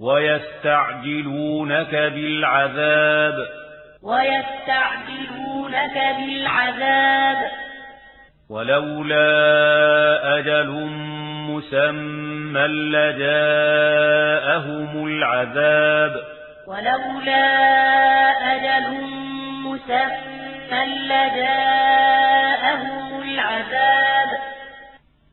ويستعجلونك بالعذاب ويستعجلونك بالعذاب ولولا أجل مسمى لجاءهم العذاب ولولا أجل مسمى لجاءهم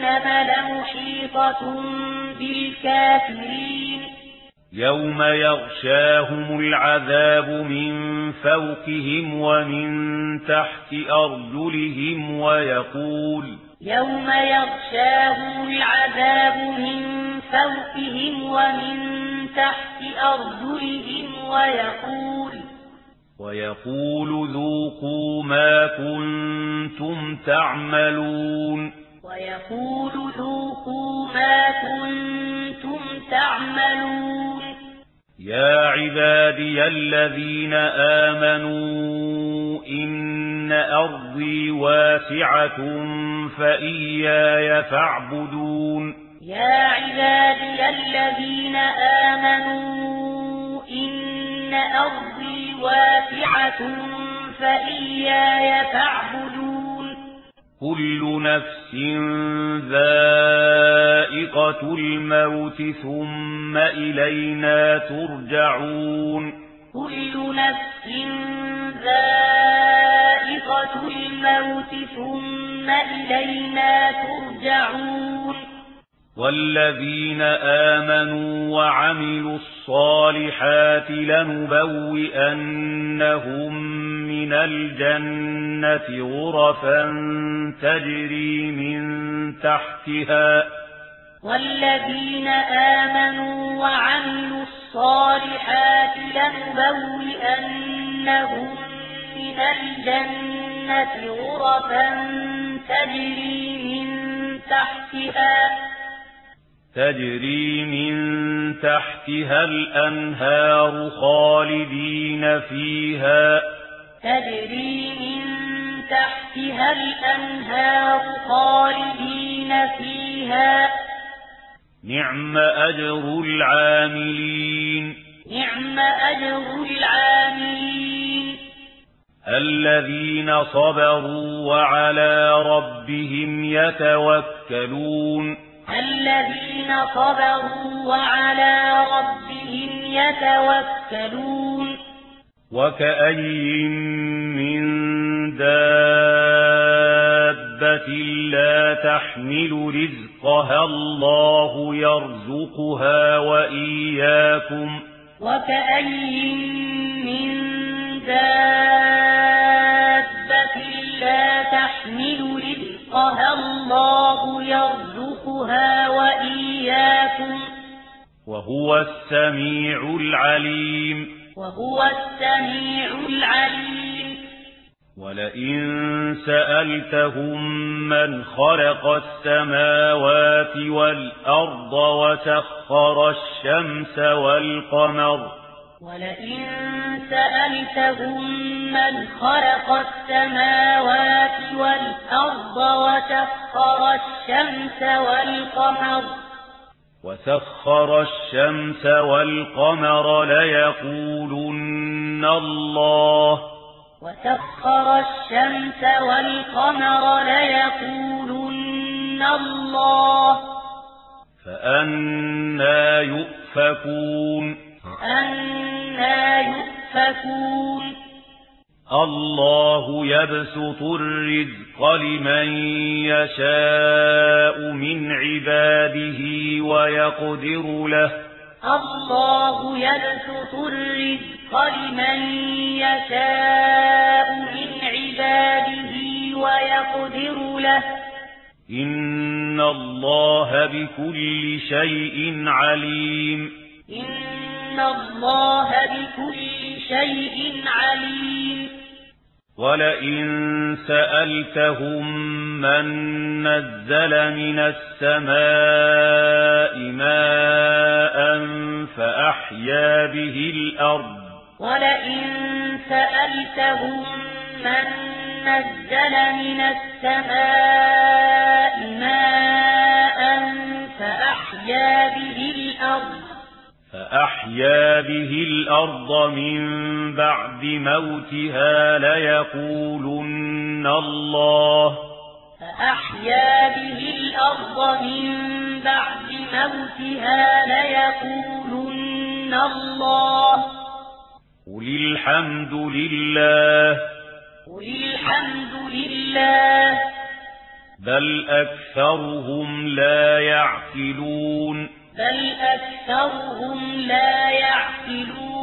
جهنم لمحيطة بالكافرين. يوم يغشاهم العذاب من فوقهم ومن تحت أرجلهم ويقول يوم يغشاهم العذاب من فوقهم ومن تحت أرجلهم ويقول ويقول ذوقوا ما كنتم تعملون. ويقول ذوقوا ما كنتم تعملون. يا عبادي الذين آمنوا إن أرضي واسعة فإياي فاعبدون. يا عبادي الذين آمنوا إن أرضي واسعة فإياي فاعبدون. كل نفس ذائقة الموت ثم إلينا ترجعون كل نفس ذائقة الموت ثم إلينا ترجعون والذين آمنوا وعملوا الصالحات لنبوئنهم من الجنة غرفا تجري من تحتها والذين آمنوا وعملوا الصالحات لنبوئنهم من الجنة غرفا تجري من تحتها تجري من تحتها الأنهار خالدين فيها تجري من تحتها الأنهار خالدين فيها نعم أجر العاملين نعم أجر العاملين الذين صبروا وعلى ربهم يتوكلون الذين صبروا وعلى ربهم يتوكلون. وكأي من دابة لا تحمل رزقها الله يرزقها وإياكم وكأي من دابة وهو السميع العليم. وهو السميع العليم. ولئن سألتهم من خلق السماوات والأرض وسخر الشمس والقمر. ولئن سألتهم من خلق السماوات والأرض وسخر الشمس والقمر. وسخر الشمس والقمر ليقولن الله وسخر الشمس والقمر ليقولن الله فأنا يؤفكون فأنا يؤفكون الله يبسط الرزق لمن يشاء من عباده ويقدر له الله يبسط الرزق لمن يشاء من عباده ويقدر له إن الله بكل شيء عليم إن إن الله بكل شيء عليم ولئن سألتهم من نزل من السماء ماء فأحيا به الأرض ولئن سألتهم من نزل من السماء ماء فأحيا به الأرض فأحيا به الأرض من بعد موتها ليقولن الله فأحيا به الأرض من بعد موتها ليقولن الله قل الحمد لله قل الحمد لله بل أكثرهم لا يعقلون بل أكثرهم لا يعقلون